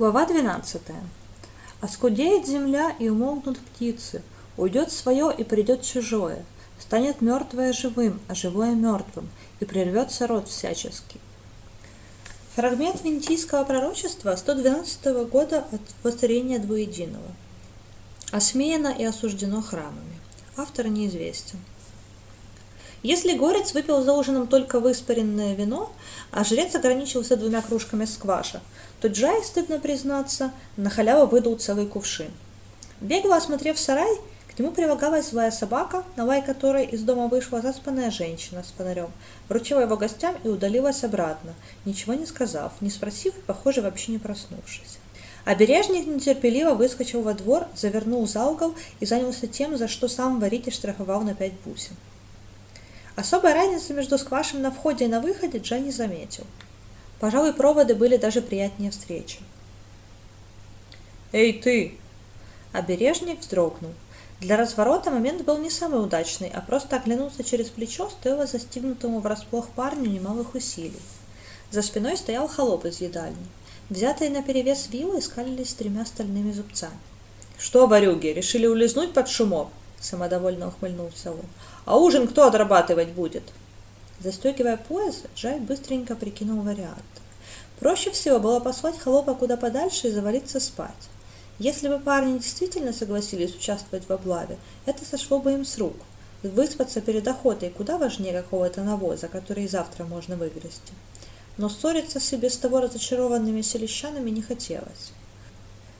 Глава 12. «Оскудеет земля, и умолкнут птицы, уйдет свое, и придет чужое, станет мертвое живым, а живое мертвым, и прервется род всяческий». Фрагмент винтийского пророчества 112 года от воцарения двуединого. Осмеяно и осуждено храмами. Автор неизвестен. Если горец выпил за ужином только выспаренное вино, а жрец ограничился двумя кружками скваша, то Джай, стыдно признаться, на халяву выдал целый кувшин. Бегло осмотрев сарай, к нему прилагалась злая собака, на лай которой из дома вышла заспанная женщина с фонарем, вручила его гостям и удалилась обратно, ничего не сказав, не спросив похоже, вообще не проснувшись. Обережник нетерпеливо выскочил во двор, завернул за угол и занялся тем, за что сам варитель штрафовал на пять бусин. Особой разницы между сквашем на входе и на выходе Джай не заметил. Пожалуй, проводы были даже приятнее встречи. «Эй, ты!» Обережник вздрогнул. Для разворота момент был не самый удачный, а просто оглянуться через плечо стоило застигнутому врасплох парню немалых усилий. За спиной стоял холоп из едальни. Взятые на перевес вилы скалились тремя стальными зубцами. «Что, ворюги, решили улизнуть под шумок?» — самодовольно ухмыльнулся он. «А ужин кто отрабатывать будет?» Застегивая пояс, Джай быстренько прикинул вариант. Проще всего было послать холопа куда подальше и завалиться спать. Если бы парни действительно согласились участвовать в облаве, это сошло бы им с рук. Выспаться перед охотой куда важнее какого-то навоза, который завтра можно выгрести. Но ссориться с и без того разочарованными селищанами не хотелось.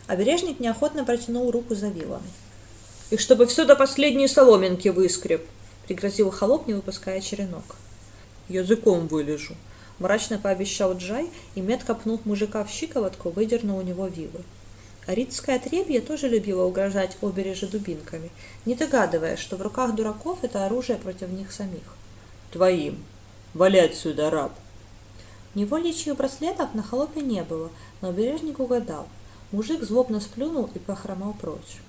Обережник неохотно протянул руку за вилами. «И чтобы все до последней соломинки выскреб!» — пригрозил холоп, не выпуская черенок. «Языком вылежу», — мрачно пообещал Джай и, метко пнув мужика в щиколотку, выдернул у него вилы. Аридское отребье тоже любило угрожать обереже дубинками, не догадываясь, что в руках дураков это оружие против них самих. «Твоим! Валяй отсюда, раб!» Невольничьих браслетов на холопе не было, но обережник угадал. Мужик злобно сплюнул и похромал прочь.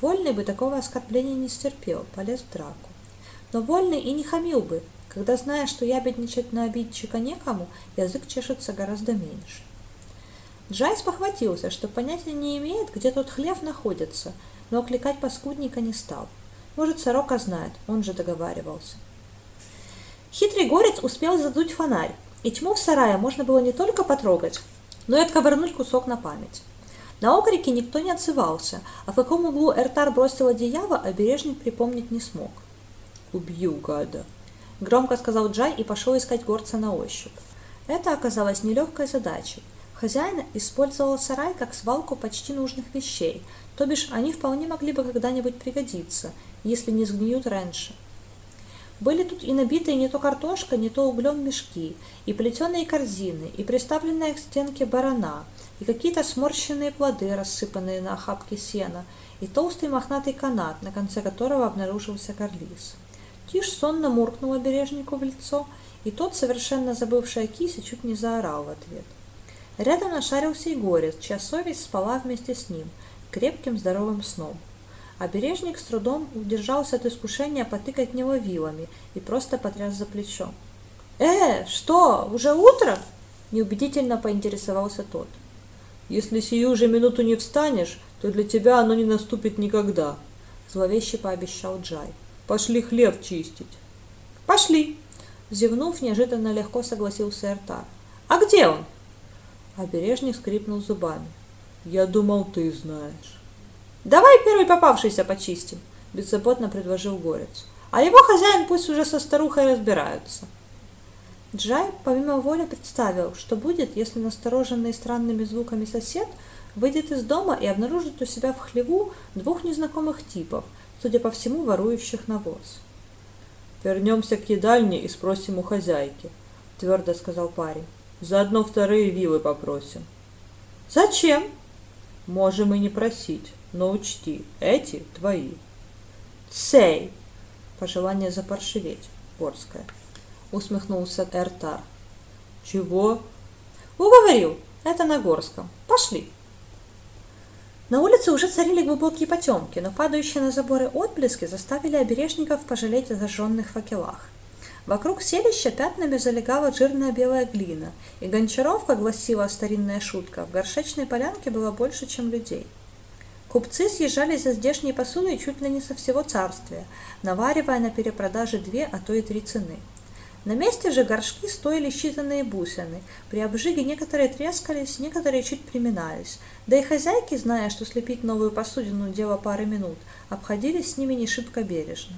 Вольный бы такого оскорбления не стерпел, полез в драку. Но Вольный и не хамил бы, когда знаешь, что ябедничать на обидчика некому, язык чешется гораздо меньше. Джайс похватился, что понятия не имеет, где тот хлев находится, но окликать паскудника не стал. Может, сорока знает, он же договаривался. Хитрый горец успел задуть фонарь, и тьму в сарае можно было не только потрогать, но и отковырнуть кусок на память. На окрики никто не отзывался, а в каком углу Эртар бросил одеяло, обережник припомнить не смог. «Убью гада!» — громко сказал Джай и пошел искать горца на ощупь. Это оказалось нелегкой задачей. Хозяин использовал сарай как свалку почти нужных вещей, то бишь они вполне могли бы когда-нибудь пригодиться, если не сгниют раньше. Были тут и набитые не то картошка, не то углем мешки, и плетеные корзины, и приставленная к стенке барана, и какие-то сморщенные плоды, рассыпанные на охапке сена, и толстый мохнатый канат, на конце которого обнаружился карлис. Тиш сонно муркнул обережнику в лицо, и тот, совершенно забывший о кисе, чуть не заорал в ответ. Рядом нашарился и горец, чья совесть спала вместе с ним, крепким здоровым сном. Обережник с трудом удержался от искушения потыкать него вилами и просто потряс за плечо. «Э, что, уже утро?» – неубедительно поинтересовался тот. «Если сию же минуту не встанешь, то для тебя оно не наступит никогда», – зловеще пообещал Джай. Пошли хлеб чистить. Пошли. Зевнув, неожиданно легко согласился Эртар. А где он? Обережник скрипнул зубами. Я думал, ты знаешь. Давай первый попавшийся почистим, беззаботно предложил Горец. А его хозяин пусть уже со старухой разбираются. Джай помимо воли представил, что будет, если настороженный странными звуками сосед выйдет из дома и обнаружит у себя в хлеву двух незнакомых типов, судя по всему, ворующих навоз. «Вернемся к едальне и спросим у хозяйки», — твердо сказал парень. «Заодно вторые вилы попросим». «Зачем?» «Можем и не просить, но учти, эти твои». «Цей!» Пожелание запаршиветь, Борская. Усмехнулся Эртар. «Чего?» «Уговорил. Это на Горском. Пошли». На улице уже царили глубокие потемки, но падающие на заборы отблески заставили обережников пожалеть о зажженных факелах. Вокруг селища пятнами залегала жирная белая глина, и Гончаров, как гласила старинная шутка, в горшечной полянке было больше, чем людей. Купцы съезжались за здешней посудой чуть ли не со всего царствия, наваривая на перепродаже две, а то и три цены. На месте же горшки стоили считанные бусины, при обжиге некоторые трескались, некоторые чуть приминались, да и хозяйки, зная, что слепить новую посудину – дело пары минут, обходились с ними не шибко бережно.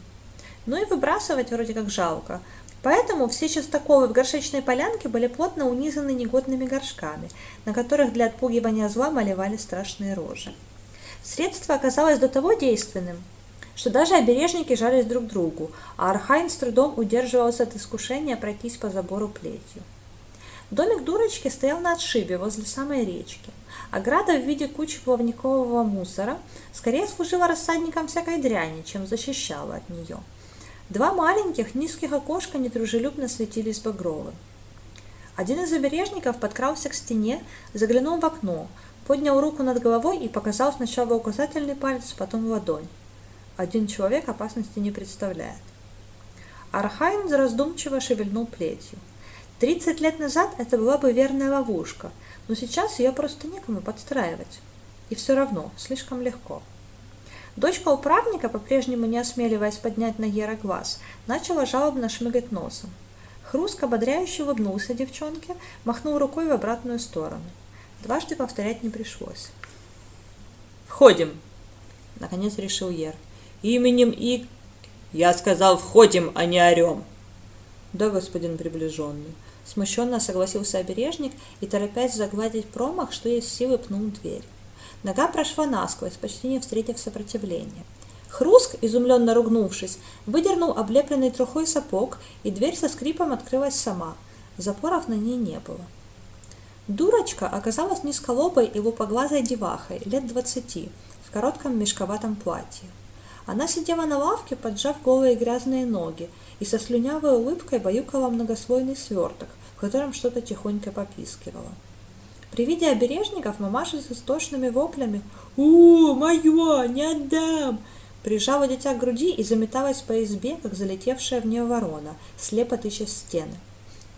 Ну и выбрасывать вроде как жалко, Поэтому все частоколы в горшечной полянке были плотно унизаны негодными горшками, на которых для отпугивания зла малевали страшные рожи. Средство оказалось до того действенным, что даже обережники жались друг другу, а Архайн с трудом удерживался от искушения пройтись по забору плетью. Домик дурочки стоял на отшибе возле самой речки. Ограда в виде кучи плавникового мусора скорее служила рассадником всякой дряни, чем защищала от нее – Два маленьких низких окошка недружелюбно светились багровым. Один из обережников подкрался к стене, заглянул в окно, поднял руку над головой и показал сначала указательный палец, потом ладонь. Один человек опасности не представляет. Архайн раздумчиво шевельнул плетью. Тридцать лет назад это была бы верная ловушка, но сейчас ее просто некому подстраивать. И все равно, слишком легко. Дочка управника, по-прежнему не осмеливаясь поднять на Гера глаз, начала жалобно шмыгать носом. Хруск ободряюще улыбнулся девчонке, махнул рукой в обратную сторону. Дважды повторять не пришлось. «Входим!» — наконец решил Ер. «Именем и...» «Я сказал, входим, а не орем!» «Да, господин приближенный!» Смущенно согласился обережник и, торопясь загладить промах, что есть силы, пнул дверь. Нога прошла насквозь, почти не встретив сопротивления. Хруск, изумленно ругнувшись, выдернул облепленный трухой сапог, и дверь со скрипом открылась сама. Запоров на ней не было. Дурочка оказалась низколобой и лупоглазой девахой, лет двадцати, в коротком мешковатом платье. Она сидела на лавке, поджав голые грязные ноги, и со слюнявой улыбкой баюкала многослойный сверток, в котором что-то тихонько попискивало. При виде обережников мамаша с истошными воплями «У, мое, не отдам!» прижала дитя к груди и заметалась по избе, как залетевшая в нее ворона, слепо тыча стены.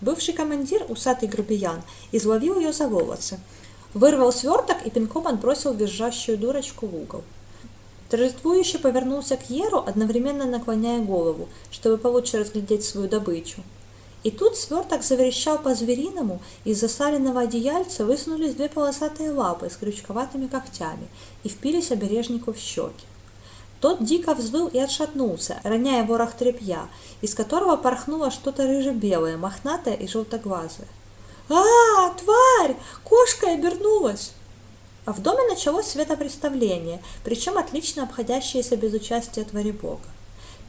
Бывший командир, усатый грубиян, изловил ее за волосы, вырвал сверток и пинком отбросил визжащую дурочку в угол. Торжествующе повернулся к Еру, одновременно наклоняя голову, чтобы получше разглядеть свою добычу. И тут сверток заверещал по-звериному, из засаленного одеяльца высунулись две полосатые лапы с крючковатыми когтями и впились обережнику в щеки. Тот дико взвыл и отшатнулся, роняя ворох тряпья, из которого порхнуло что-то рыже-белое, мохнатое и желтоглазое. «А, тварь! Кошка обернулась!» А в доме началось светопреставление, причем отлично обходящееся без участия твари бога.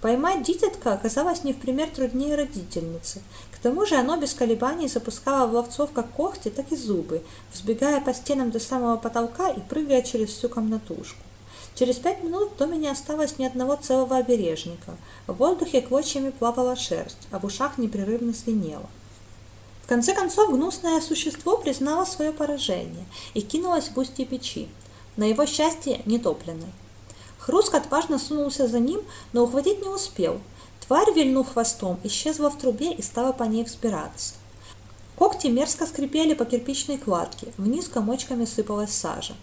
Поймать дитятка оказалось не в пример труднее родительницы. К тому же оно без колебаний запускало в ловцов как когти, так и зубы, взбегая по стенам до самого потолка и прыгая через всю комнатушку. Через пять минут в доме не осталось ни одного целого обережника. В воздухе клочьями плавала шерсть, а в ушах непрерывно свинело. В конце концов, гнусное существо признало свое поражение и кинулось в устье печи, на его счастье нетопленной. Хруск отважно сунулся за ним, но ухватить не успел. Тварь, вильнув хвостом, исчезла в трубе и стала по ней взбираться. Когти мерзко скрипели по кирпичной кладке, вниз комочками сыпалась сажа.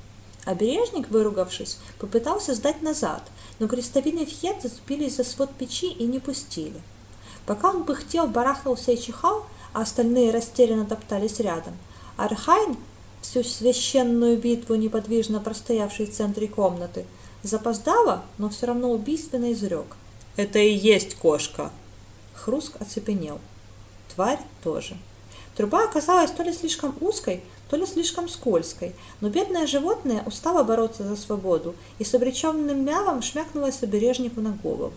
Обережник, выругавшись, попытался сдать назад, но крестовины фьет зацепились за свод печи и не пустили. Пока он пыхтел, барахтался и чихал, а остальные растерянно топтались рядом, Архайн, всю священную битву неподвижно простоявший в центре комнаты, Запоздало, но все равно убийственно изрек. «Это и есть кошка!» Хруск оцепенел. Тварь тоже. Труба оказалась то ли слишком узкой, то ли слишком скользкой, но бедное животное устало бороться за свободу и с обреченным мявом шмякнулось обережнику на голову.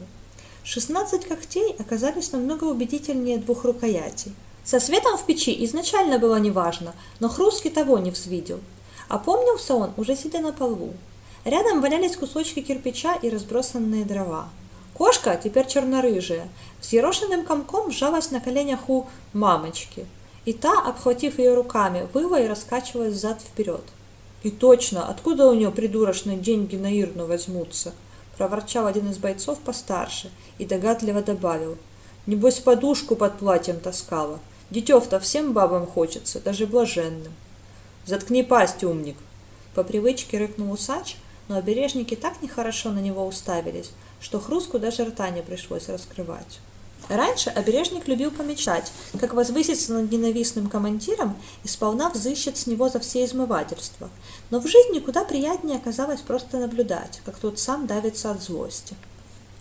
Шестнадцать когтей оказались намного убедительнее двух рукоятей. Со светом в печи изначально было неважно, но Хрустки того не взвидел. Опомнился он, уже сидя на полу. Рядом валялись кусочки кирпича и разбросанные дрова. Кошка, теперь черно-рыжая, взъерошенным комком сжалась на коленях у мамочки. И та, обхватив ее руками, выла и раскачивалась зад-вперед. «И точно, откуда у нее придурочные деньги на Ирну возьмутся?» – проворчал один из бойцов постарше и догадливо добавил. Небось, подушку под платьем таскала. Детев-то всем бабам хочется, даже блаженным. Заткни пасть, умник. По привычке рыкнул усач, но обережники так нехорошо на него уставились, что Хруску даже рта не пришлось раскрывать. Раньше обережник любил помечтать, как возвысится над ненавистным командиром и сполна взыщет с него за все измывательства. Но в жизни куда приятнее оказалось просто наблюдать, как тот сам давится от злости.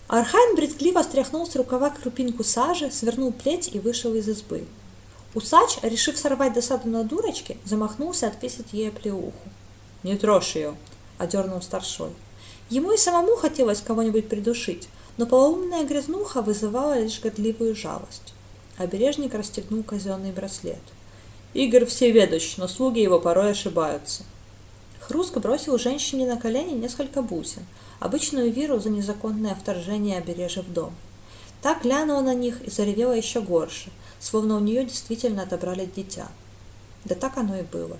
Архайн брезгливо стряхнул с рукава крупинку сажи, свернул плеть и вышел из избы. Усач, решив сорвать досаду на дурочке, замахнулся отвесить ей оплеуху. «Не трожь ее!» — одернул старшой. Ему и самому хотелось кого-нибудь придушить, но полоумная грязнуха вызывала лишь годливую жалость. Обережник расстегнул казенный браслет. Игорь всеведущ, но слуги его порой ошибаются. Хруск бросил женщине на колени несколько бусин, обычную виру за незаконное вторжение обережья в дом. Так глянула на них и заревела еще горше, словно у нее действительно отобрали дитя. Да так оно и было.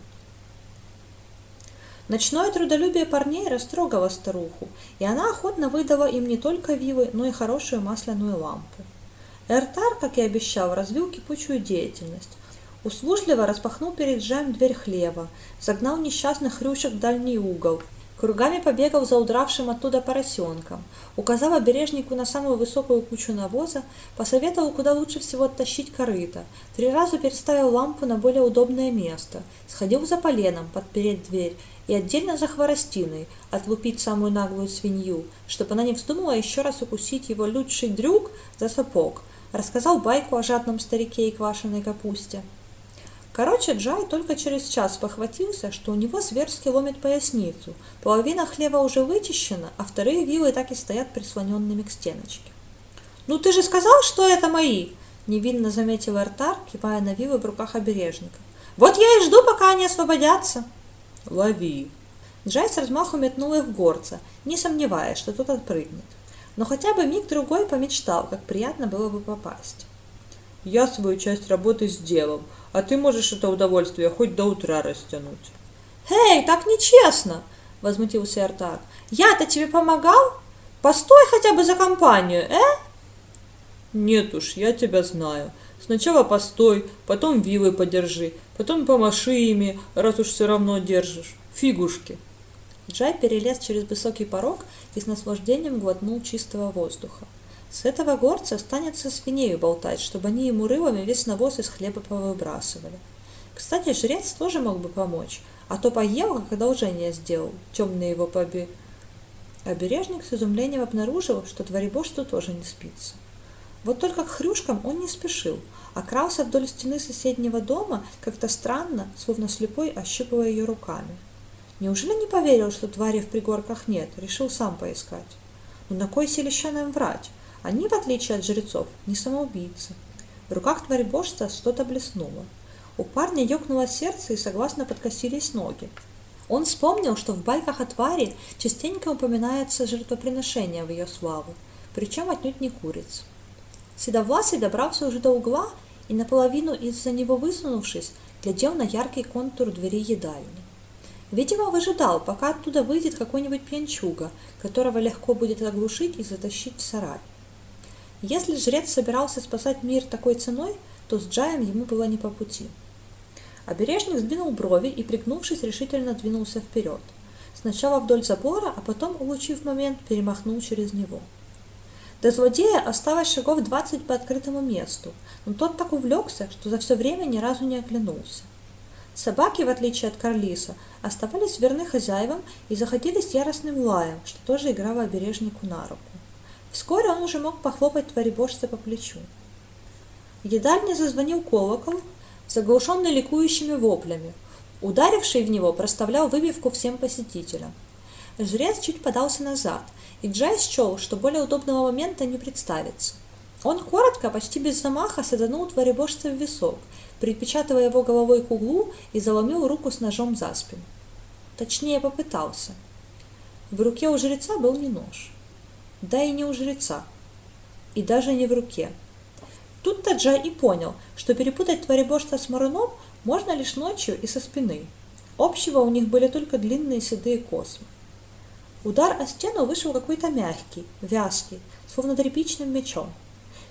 Ночное трудолюбие парней растрогало старуху, и она охотно выдала им не только вилы, но и хорошую масляную лампу. Эртар, как и обещал, развил кипучую деятельность. Услужливо распахнул перед Джаем дверь хлева, загнал несчастных хрющек в дальний угол, кругами побегал за удравшим оттуда поросенком, указал обережнику на самую высокую кучу навоза, посоветовал, куда лучше всего оттащить корыто, три раза переставил лампу на более удобное место, сходил за поленом подпереть дверь и отдельно за хворостиной отлупить самую наглую свинью, чтобы она не вздумала еще раз укусить его лучший дрюк за сапог, рассказал байку о жадном старике и квашеной капусте. Короче, Джай только через час похватился, что у него зверски ломит поясницу, половина хлеба уже вычищена, а вторые вилы так и стоят прислоненными к стеночке. «Ну ты же сказал, что это мои!» – невинно заметил Артар, кивая на вилы в руках обережника. «Вот я и жду, пока они освободятся!» Лови. Джай с размаху метнул их в горца, не сомневаясь, что тот отпрыгнет. Но хотя бы миг-другой помечтал, как приятно было бы попасть. Я свою часть работы сделал, а ты можешь это удовольствие хоть до утра растянуть. «Эй, так нечестно!» — возмутился Артак. «Я-то тебе помогал? Постой хотя бы за компанию, э?» «Нет уж, я тебя знаю. Сначала постой, потом вилы подержи, потом помаши ими, раз уж все равно держишь. Фигушки. Джай перелез через высокий порог и с наслаждением глотнул чистого воздуха. С этого горца останется свинею болтать, чтобы они ему рылами весь навоз из хлеба повыбрасывали. Кстати, жрец тоже мог бы помочь, а то поел, как одолжение сделал, темный его поби. Обережник с изумлением обнаружил, что двореборству тоже не спится. Вот только к хрюшкам он не спешил, а крался вдоль стены соседнего дома как-то странно, словно слепой, ощупывая ее руками. Неужели не поверил, что твари в пригорках нет, решил сам поискать? Но на кой селищанам врать? Они, в отличие от жрецов, не самоубийцы. В руках твари божца что-то блеснуло. У парня ёкнуло сердце и согласно подкосились ноги. Он вспомнил, что в байках о твари частенько упоминается жертвоприношение в ее славу, причем отнюдь не куриц. Седовласый добрался уже до угла и, наполовину из-за него высунувшись, глядел на яркий контур двери едальни. Видимо, выжидал, пока оттуда выйдет какой-нибудь пьянчуга, которого легко будет оглушить и затащить в сарай. Если жрец собирался спасать мир такой ценой, то с Джаем ему было не по пути. Обережник сдвинул брови и, пригнувшись, решительно двинулся вперед. Сначала вдоль забора, а потом, улучив момент, перемахнул через него. До злодея осталось шагов двадцать по открытому месту, но тот так увлекся, что за все время ни разу не оглянулся. Собаки, в отличие от Карлиса, оставались верны хозяевам и заходились яростным лаем, что тоже играло обережнику на руку. Вскоре он уже мог похлопать творебожца по плечу. В едальне зазвонил колокол, заглушенный ликующими воплями. Ударивший в него проставлял выбивку всем посетителям. Жрец чуть подался назад – и Джай счел, что более удобного момента не представится. Он коротко, почти без замаха, саданул творебожца в висок, припечатывая его головой к углу и заломил руку с ножом за спину. Точнее, попытался. В руке у жреца был не нож. Да и не у жреца. И даже не в руке. Тут-то Джай и понял, что перепутать творебожца с маруном можно лишь ночью и со спины. Общего у них были только длинные седые космы. Удар о стену вышел какой-то мягкий, вязкий, словно тряпичным мечом.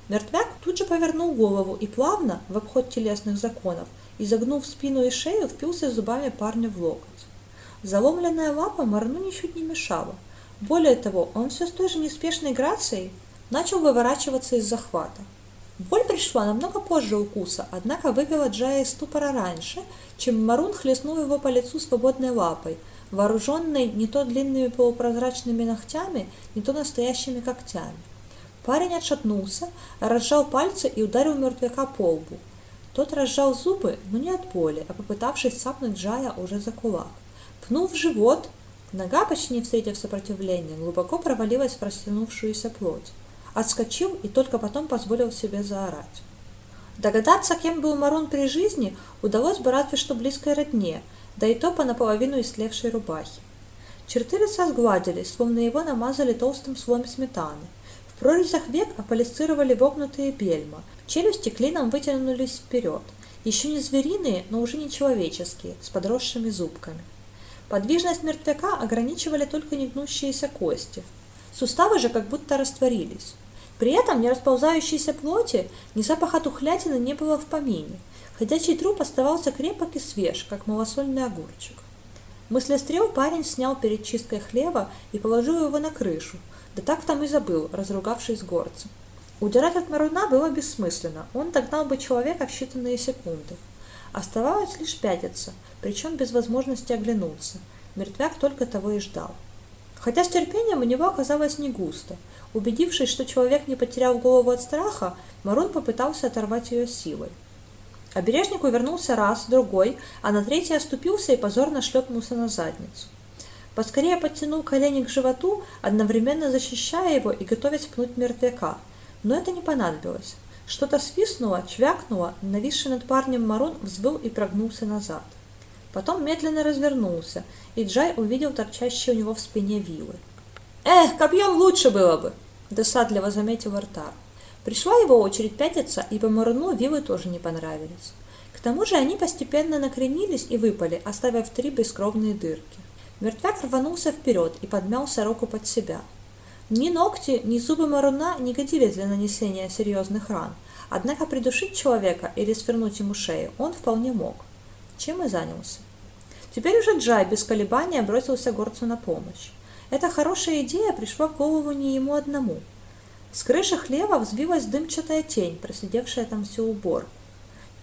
Мертвяк тут же повернул голову и плавно, в обход телесных законов, изогнув спину и шею, впился зубами парня в локоть. Заломленная лапа Марну ничуть не мешала. Более того, он все с той же неспешной грацией начал выворачиваться из захвата. Боль пришла намного позже укуса, однако вывела Джая из ступора раньше, чем Марун хлестнул его по лицу свободной лапой, вооруженной не то длинными полупрозрачными ногтями, не то настоящими когтями. Парень отшатнулся, разжал пальцы и ударил мертвяка по лбу. Тот разжал зубы, но не от боли, а попытавшись цапнуть Джая уже за кулак. Пнув живот, нога, почти не встретив сопротивления, глубоко провалилась в растянувшуюся плоть. Отскочил и только потом позволил себе заорать. Догадаться, кем был Марон при жизни, удалось бы разве что близкой родне, да и то по наполовину истлевшей рубахе. Черты лица сгладились, словно его намазали толстым слоем сметаны. В прорезях век аполисцировали вогнутые бельма, челюсти клином вытянулись вперед, еще не звериные, но уже не человеческие, с подросшими зубками. Подвижность мертвяка ограничивали только негнущиеся кости. Суставы же как будто растворились. При этом ни расползающейся плоти, ни запаха тухлятины не было в помине. Ходячий труп оставался крепок и свеж, как малосольный огурчик. Мыслестрел парень снял перед чисткой хлеба и положил его на крышу, да так там и забыл, разругавшись горцем. Удирать от Маруна было бессмысленно, он догнал бы человека в считанные секунды. Оставалось лишь пятиться, причем без возможности оглянуться. Мертвяк только того и ждал. Хотя с терпением у него оказалось не густо. Убедившись, что человек не потерял голову от страха, Марун попытался оторвать ее силой. Обережник увернулся раз, другой, а на третий оступился и позорно шлепнулся на задницу. Поскорее подтянул колени к животу, одновременно защищая его и готовясь пнуть мертвяка. Но это не понадобилось. Что-то свистнуло, чвякнуло, нависший над парнем Марун взвыл и прогнулся назад. Потом медленно развернулся, и Джай увидел торчащие у него в спине вилы. «Эх, копьем лучше было бы!» – досадливо заметил Артар. Пришла его очередь пятиться, и по Маруну вилы тоже не понравились. К тому же они постепенно накренились и выпали, оставив три бескровные дырки. Мертвяк рванулся вперед и подмял сороку под себя. Ни ногти, ни зубы Маруна не годились для нанесения серьезных ран, однако придушить человека или свернуть ему шею он вполне мог. Чем и занялся. Теперь уже Джай без колебания бросился горцу на помощь. Эта хорошая идея пришла в голову не ему одному – с крыши хлева взбилась дымчатая тень, просидевшая там всю уборку.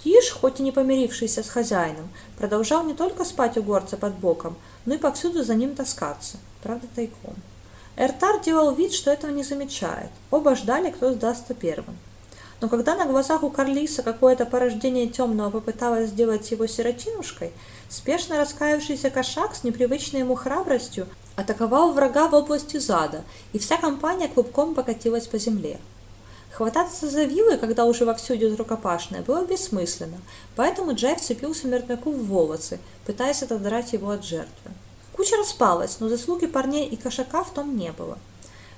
Тиш, хоть и не помирившийся с хозяином, продолжал не только спать у горца под боком, но и повсюду за ним таскаться, правда тайком. Эртар делал вид, что этого не замечает. Оба ждали, кто сдастся первым. Но когда на глазах у Карлиса какое-то порождение темного попыталось сделать его сиротинушкой, спешно раскаявшийся кошак с непривычной ему храбростью атаковал врага в области зада, и вся компания клубком покатилась по земле. Хвататься за вилы, когда уже вовсю идет рукопашная, было бессмысленно, поэтому Джай вцепился мертвяку в волосы, пытаясь отодрать его от жертвы. Куча распалась, но заслуги парней и кошака в том не было.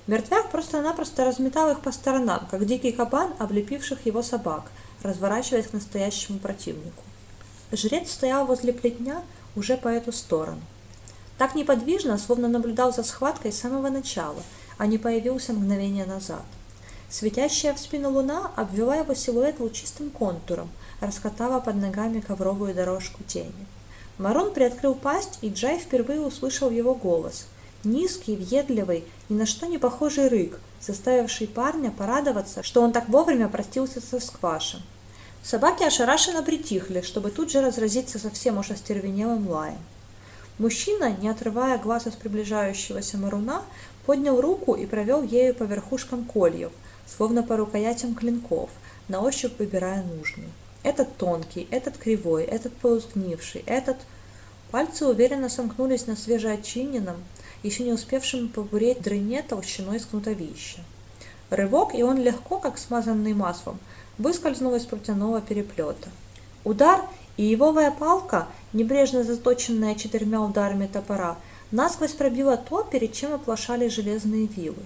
Мертвяк просто-напросто разметал их по сторонам, как дикий кабан, облепивших его собак, разворачиваясь к настоящему противнику. Жрец стоял возле плетня уже по эту сторону. Так неподвижно, словно наблюдал за схваткой с самого начала, а не появился мгновение назад. Светящая в спину луна обвела его силуэт лучистым контуром, раскатала под ногами ковровую дорожку тени. Марон приоткрыл пасть, и Джай впервые услышал его голос. Низкий, въедливый, ни на что не похожий рык, заставивший парня порадоваться, что он так вовремя простился со сквашем. Собаки ошарашенно притихли, чтобы тут же разразиться совсем уж остервенелым лаем. Мужчина, не отрывая глаз от приближающегося маруна, поднял руку и провел ею по верхушкам кольев, словно по рукоятям клинков, на ощупь выбирая нужный. Этот тонкий, этот кривой, этот полусгнивший, этот... Пальцы уверенно сомкнулись на свежеочиненном, еще не успевшем побуреть дрыне толщиной с кнутовища. Рывок, и он легко, как смазанный маслом, выскользнул из протяного переплета. Удар, и ивовая палка, небрежно заточенная четырьмя ударами топора, насквозь пробила то, перед чем оплошали железные вилы.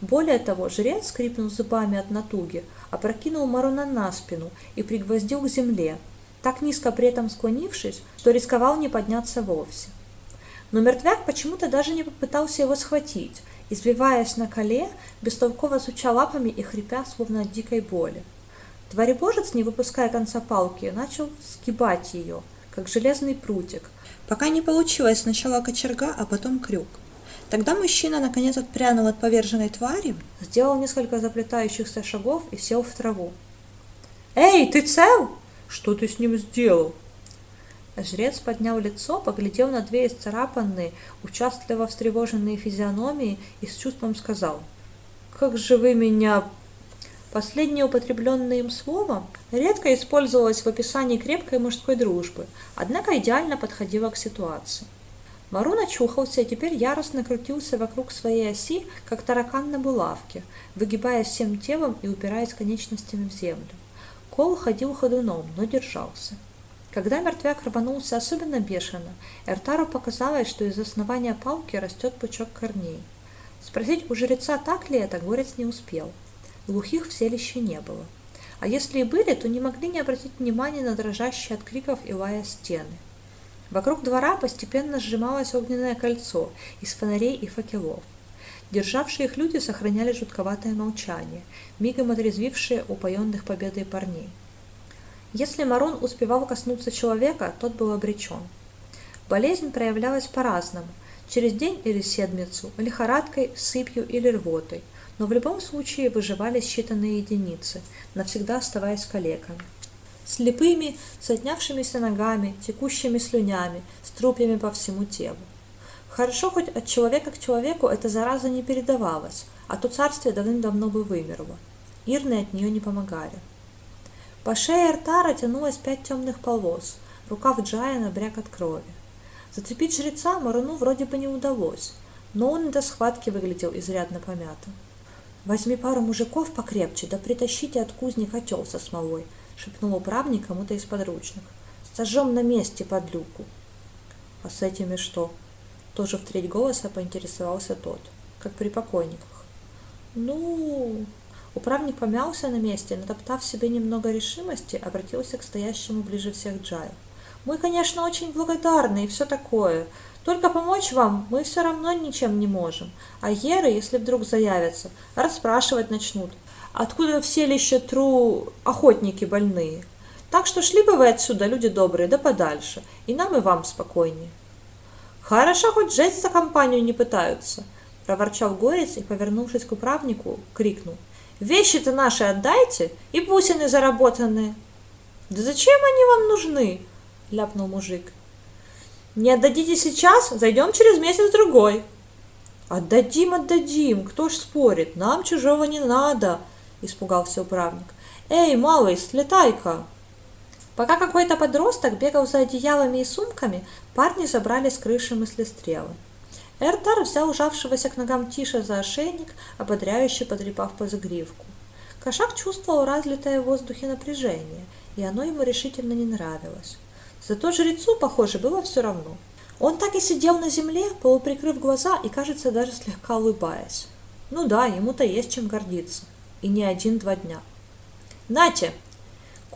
Более того, жрец, скрипнув зубами от натуги, опрокинул Маруна на спину и пригвоздил к земле, так низко при этом склонившись, что рисковал не подняться вовсе. Но мертвяк почему-то даже не попытался его схватить, избиваясь на коле, бестолково суча лапами и хрипя, словно от дикой боли. Творебожец, не выпуская конца палки, начал сгибать ее, как железный прутик, пока не получилось сначала кочерга, а потом крюк. Тогда мужчина наконец отпрянул от поверженной твари, сделал несколько заплетающихся шагов и сел в траву. «Эй, ты цел?» «Что ты с ним сделал?» Жрец поднял лицо, поглядел на две исцарапанные, участливо встревоженные физиономии и с чувством сказал. «Как же вы меня...» Последнее употребленное им слово редко использовалось в описании крепкой мужской дружбы, однако идеально подходило к ситуации. Марун очухался и теперь яростно крутился вокруг своей оси, как таракан на булавке, выгибаясь всем телом и упираясь конечностями в землю. Кол ходил ходуном, но держался. Когда мертвяк рванулся особенно бешено, Эртару показалось, что из основания палки растет пучок корней. Спросить у жреца, так ли это, горец не успел. Глухих в селище не было. А если и были, то не могли не обратить внимания на дрожащие от криков и лая стены. Вокруг двора постепенно сжималось огненное кольцо из фонарей и факелов. Державшие их люди сохраняли жутковатое молчание, мигом отрезвившие упоенных победой парней. Если Марон успевал коснуться человека, тот был обречен. Болезнь проявлялась по-разному, через день или седмицу, лихорадкой, сыпью или рвотой, но в любом случае выживали считанные единицы, навсегда оставаясь калеками слепыми, сотнявшимися ногами, текущими слюнями, с трупьями по всему телу. Хорошо, хоть от человека к человеку эта зараза не передавалась, а то царствие давным-давно бы вымерло. Ирны от нее не помогали. По шее Эртара тянулось пять темных полос, рукав Джая набряк от крови. Зацепить жреца Маруну вроде бы не удалось, но он до схватки выглядел изрядно помятым. «Возьми пару мужиков покрепче, да притащите от кузни котел со смолой», — шепнул управник кому-то из подручных. «Сожжем на месте под люку». «А с этими что?» Тоже в треть голоса поинтересовался тот, как при покойниках. «Ну...» Управник помялся на месте, натоптав себе немного решимости, обратился к стоящему ближе всех Джаю. «Мы, конечно, очень благодарны и все такое. Только помочь вам мы все равно ничем не можем. А Еры, если вдруг заявятся, расспрашивать начнут, откуда в селище тру охотники больные. Так что шли бы вы отсюда, люди добрые, да подальше, и нам и вам спокойнее. Хорошо, хоть жесть за компанию не пытаются, проворчал горец и, повернувшись к управнику, крикнул. Вещи-то наши отдайте и бусины заработанные. Да зачем они вам нужны? ляпнул мужик. Не отдадите сейчас, зайдем через месяц-другой. Отдадим, отдадим, кто ж спорит, нам чужого не надо, – испугался управник. «Эй, малый, слетай-ка!» Пока какой-то подросток бегал за одеялами и сумками, парни забрали с крыши мыслестрелы. Эртар взял ужавшегося к ногам Тиша за ошейник, ободряюще потрепав по загривку. Кошак чувствовал разлитое в воздухе напряжение, и оно ему решительно не нравилось. Зато жрецу, похоже, было все равно. Он так и сидел на земле, полуприкрыв глаза и, кажется, даже слегка улыбаясь. Ну да, ему-то есть чем гордиться и не один-два дня. «Нате!»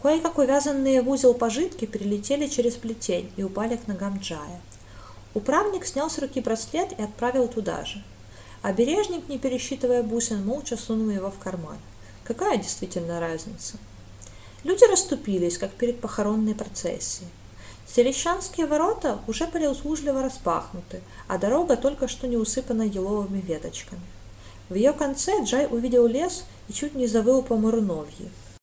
Кое-как увязанные в узел пожитки прилетели через плетень и упали к ногам Джая. Управник снял с руки браслет и отправил туда же. Обережник, не пересчитывая бусин, молча сунул его в карман. Какая действительно разница? Люди расступились, как перед похоронной процессией. Селищанские ворота уже были услужливо распахнуты, а дорога только что не усыпана еловыми веточками. В ее конце Джай увидел лес и чуть не завыл по Маруновье.